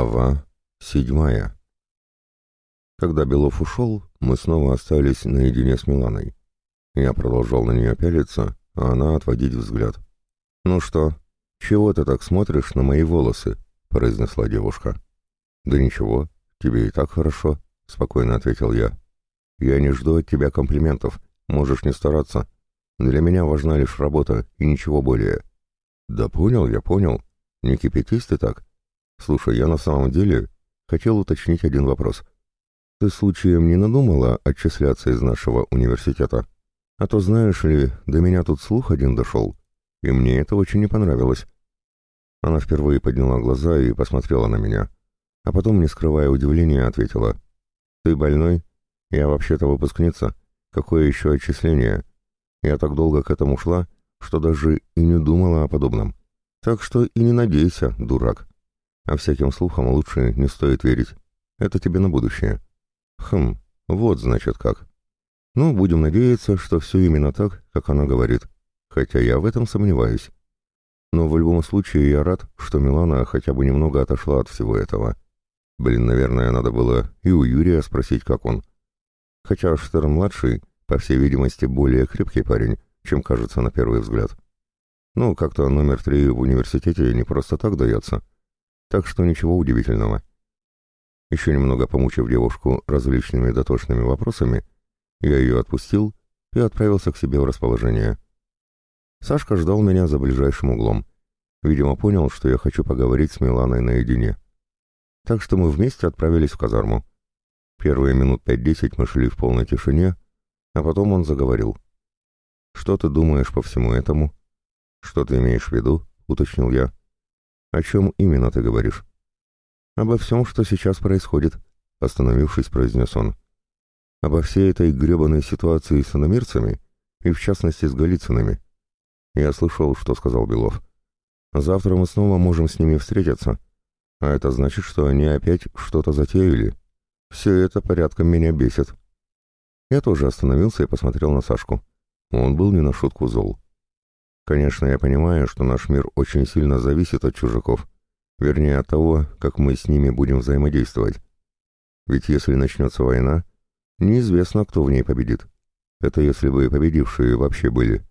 Глава седьмая. Когда Белов ушел, мы снова остались наедине с Миланой. Я продолжал на нее пялиться, а она отводить взгляд. «Ну что, чего ты так смотришь на мои волосы?» — произнесла девушка. «Да ничего, тебе и так хорошо», — спокойно ответил я. «Я не жду от тебя комплиментов, можешь не стараться. Для меня важна лишь работа и ничего более». «Да понял я, понял. Не кипятись ты так», Слушай, я на самом деле хотел уточнить один вопрос. Ты случаем не надумала отчисляться из нашего университета? А то, знаешь ли, до меня тут слух один дошел, и мне это очень не понравилось. Она впервые подняла глаза и посмотрела на меня, а потом, не скрывая удивления, ответила. «Ты больной? Я вообще-то выпускница. Какое еще отчисление? Я так долго к этому шла, что даже и не думала о подобном. Так что и не надейся, дурак». А всяким слухам лучше не стоит верить. Это тебе на будущее. Хм, вот значит как. Ну, будем надеяться, что все именно так, как она говорит. Хотя я в этом сомневаюсь. Но в любом случае я рад, что Милана хотя бы немного отошла от всего этого. Блин, наверное, надо было и у Юрия спросить, как он. Хотя Штерн-младший, по всей видимости, более крепкий парень, чем кажется на первый взгляд. Ну, как-то номер три в университете не просто так дается так что ничего удивительного. Еще немного помучив девушку различными дотошными вопросами, я ее отпустил и отправился к себе в расположение. Сашка ждал меня за ближайшим углом. Видимо, понял, что я хочу поговорить с Миланой наедине. Так что мы вместе отправились в казарму. Первые минут пять-десять мы шли в полной тишине, а потом он заговорил. «Что ты думаешь по всему этому?» «Что ты имеешь в виду?» — уточнил я. «О чем именно ты говоришь?» «Обо всем, что сейчас происходит», — остановившись, произнес он. «Обо всей этой гребаной ситуации с иномирцами, и в частности с Голицынами. Я слышал, что сказал Белов. Завтра мы снова можем с ними встретиться, а это значит, что они опять что-то затеяли. Все это порядком меня бесит». Я тоже остановился и посмотрел на Сашку. Он был не на шутку зол. Конечно, я понимаю, что наш мир очень сильно зависит от чужаков, вернее от того, как мы с ними будем взаимодействовать. Ведь если начнется война, неизвестно, кто в ней победит. Это если бы победившие вообще были.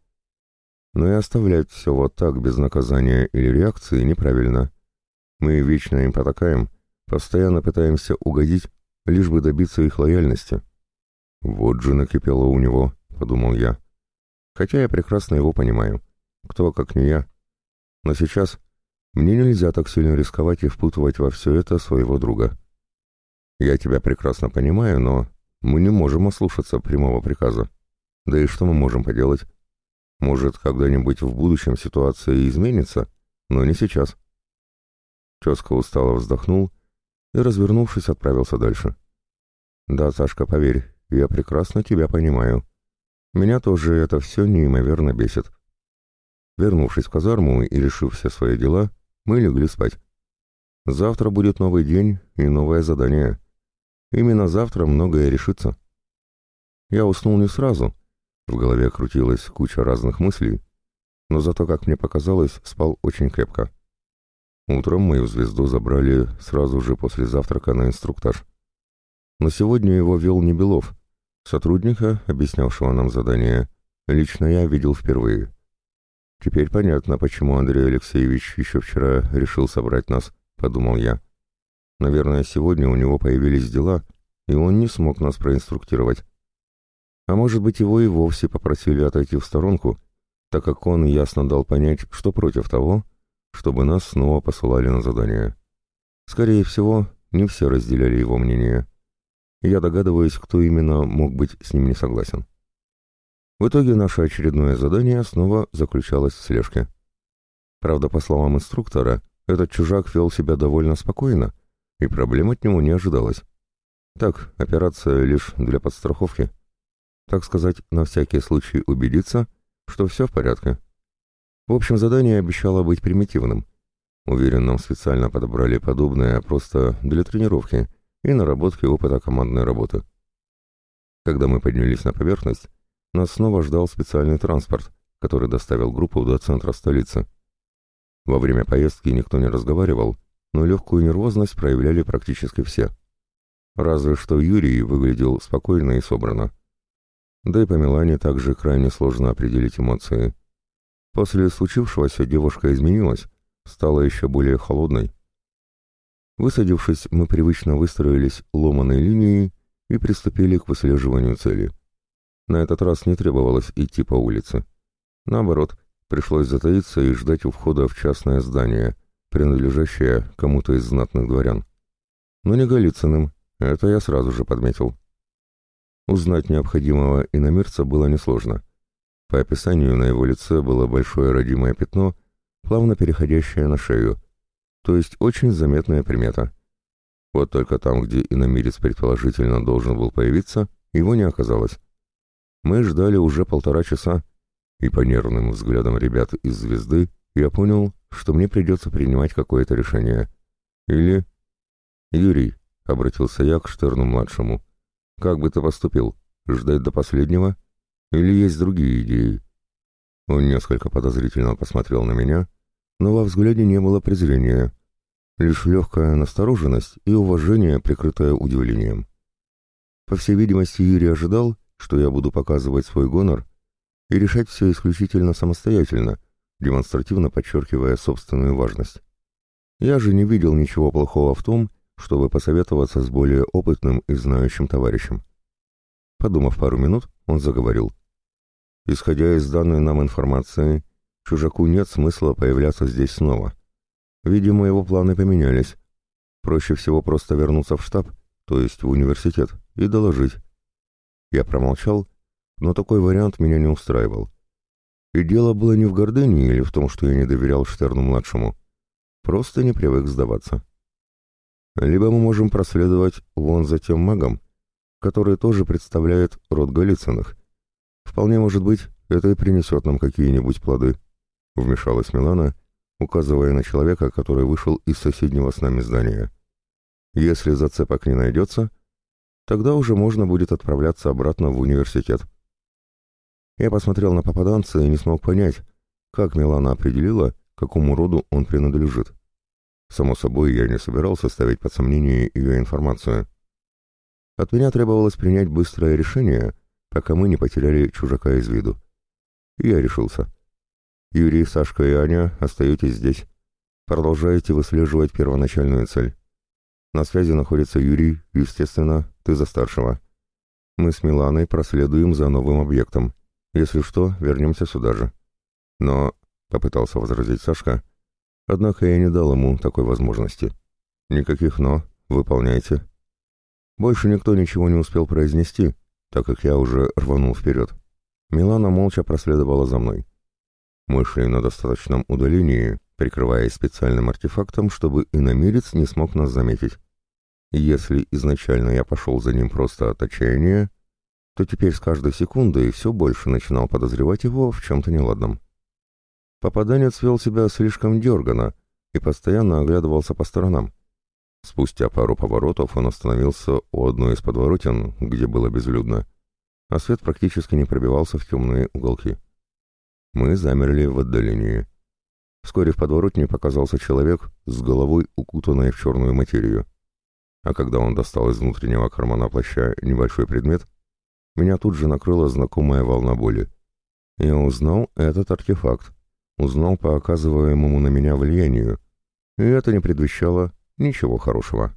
Но и оставлять все вот так без наказания или реакции неправильно. Мы вечно им потакаем, постоянно пытаемся угодить, лишь бы добиться их лояльности. Вот же накипело у него, подумал я. Хотя я прекрасно его понимаю. Кто, как не я. Но сейчас мне нельзя так сильно рисковать и впутывать во все это своего друга. Я тебя прекрасно понимаю, но мы не можем ослушаться прямого приказа. Да и что мы можем поделать? Может, когда-нибудь в будущем ситуация изменится, но не сейчас. Тезка устало вздохнул и, развернувшись, отправился дальше. «Да, Сашка, поверь, я прекрасно тебя понимаю. Меня тоже это все неимоверно бесит. Вернувшись в казарму и решив все свои дела, мы легли спать. Завтра будет новый день и новое задание. Именно завтра многое решится. Я уснул не сразу. В голове крутилась куча разных мыслей, но зато, как мне показалось, спал очень крепко. Утром мою звезду забрали сразу же после завтрака на инструктаж. Но сегодня его вел не Белов. Сотрудника, объяснявшего нам задание, лично я видел впервые. «Теперь понятно, почему Андрей Алексеевич еще вчера решил собрать нас», — подумал я. «Наверное, сегодня у него появились дела, и он не смог нас проинструктировать. А может быть, его и вовсе попросили отойти в сторонку, так как он ясно дал понять, что против того, чтобы нас снова посылали на задание. Скорее всего, не все разделяли его мнение. Я догадываюсь, кто именно мог быть с ним не согласен. В итоге наше очередное задание снова заключалось в слежке. Правда, по словам инструктора, этот чужак вел себя довольно спокойно, и проблем от него не ожидалось. Так, операция лишь для подстраховки. Так сказать, на всякий случай убедиться, что все в порядке. В общем, задание обещало быть примитивным. Уверен, нам специально подобрали подобное просто для тренировки и наработки опыта командной работы. Когда мы поднялись на поверхность, нас снова ждал специальный транспорт, который доставил группу до центра столицы. Во время поездки никто не разговаривал, но легкую нервозность проявляли практически все. Разве что Юрий выглядел спокойно и собрано. Да и по Милане также крайне сложно определить эмоции. После случившегося девушка изменилась, стала еще более холодной. Высадившись, мы привычно выстроились ломаной линией и приступили к выслеживанию цели. На этот раз не требовалось идти по улице. Наоборот, пришлось затаиться и ждать у входа в частное здание, принадлежащее кому-то из знатных дворян. Но не Голицыным, это я сразу же подметил. Узнать необходимого иномирца было несложно. По описанию на его лице было большое родимое пятно, плавно переходящее на шею, то есть очень заметная примета. Вот только там, где иномирец предположительно должен был появиться, его не оказалось. Мы ждали уже полтора часа, и по нервным взглядам ребят из «Звезды» я понял, что мне придется принимать какое-то решение. Или... «Юрий», — обратился я к Штерну-младшему, — «как бы ты поступил? Ждать до последнего? Или есть другие идеи?» Он несколько подозрительно посмотрел на меня, но во взгляде не было презрения, лишь легкая настороженность и уважение, прикрытое удивлением. По всей видимости, Юрий ожидал, что я буду показывать свой гонор и решать все исключительно самостоятельно, демонстративно подчеркивая собственную важность. Я же не видел ничего плохого в том, чтобы посоветоваться с более опытным и знающим товарищем. Подумав пару минут, он заговорил. «Исходя из данной нам информации, чужаку нет смысла появляться здесь снова. Видимо, его планы поменялись. Проще всего просто вернуться в штаб, то есть в университет, и доложить, я промолчал, но такой вариант меня не устраивал. И дело было не в гордыне или в том, что я не доверял Штерну-младшему. Просто не привык сдаваться. Либо мы можем проследовать вон за тем магом, который тоже представляет род Голицыных. Вполне может быть, это и принесет нам какие-нибудь плоды. Вмешалась Милана, указывая на человека, который вышел из соседнего с нами здания. Если зацепок не найдется, Тогда уже можно будет отправляться обратно в университет. Я посмотрел на попаданца и не смог понять, как Милана определила, какому роду он принадлежит. Само собой, я не собирался ставить под сомнение ее информацию. От меня требовалось принять быстрое решение, пока мы не потеряли чужака из виду. И я решился. Юрий, Сашка и Аня, остаетесь здесь. Продолжаете выслеживать первоначальную цель. На связи находится Юрий, естественно, ты за старшего. Мы с Миланой проследуем за новым объектом. Если что, вернемся сюда же. Но, — попытался возразить Сашка, — однако я не дал ему такой возможности. Никаких «но», выполняйте. Больше никто ничего не успел произнести, так как я уже рванул вперед. Милана молча проследовала за мной. Мы шли на достаточном удалении, прикрываясь специальным артефактом, чтобы иномерец не смог нас заметить. Если изначально я пошел за ним просто от отчаяния, то теперь с каждой секундой все больше начинал подозревать его в чем-то неладном. Попаданец вел себя слишком дергано и постоянно оглядывался по сторонам. Спустя пару поворотов он остановился у одной из подворотен, где было безлюдно, а свет практически не пробивался в темные уголки. Мы замерли в отдалении — Вскоре в подворотне показался человек с головой, укутанной в черную материю. А когда он достал из внутреннего кармана плаща небольшой предмет, меня тут же накрыла знакомая волна боли. Я узнал этот артефакт, узнал по оказываемому на меня влиянию, и это не предвещало ничего хорошего.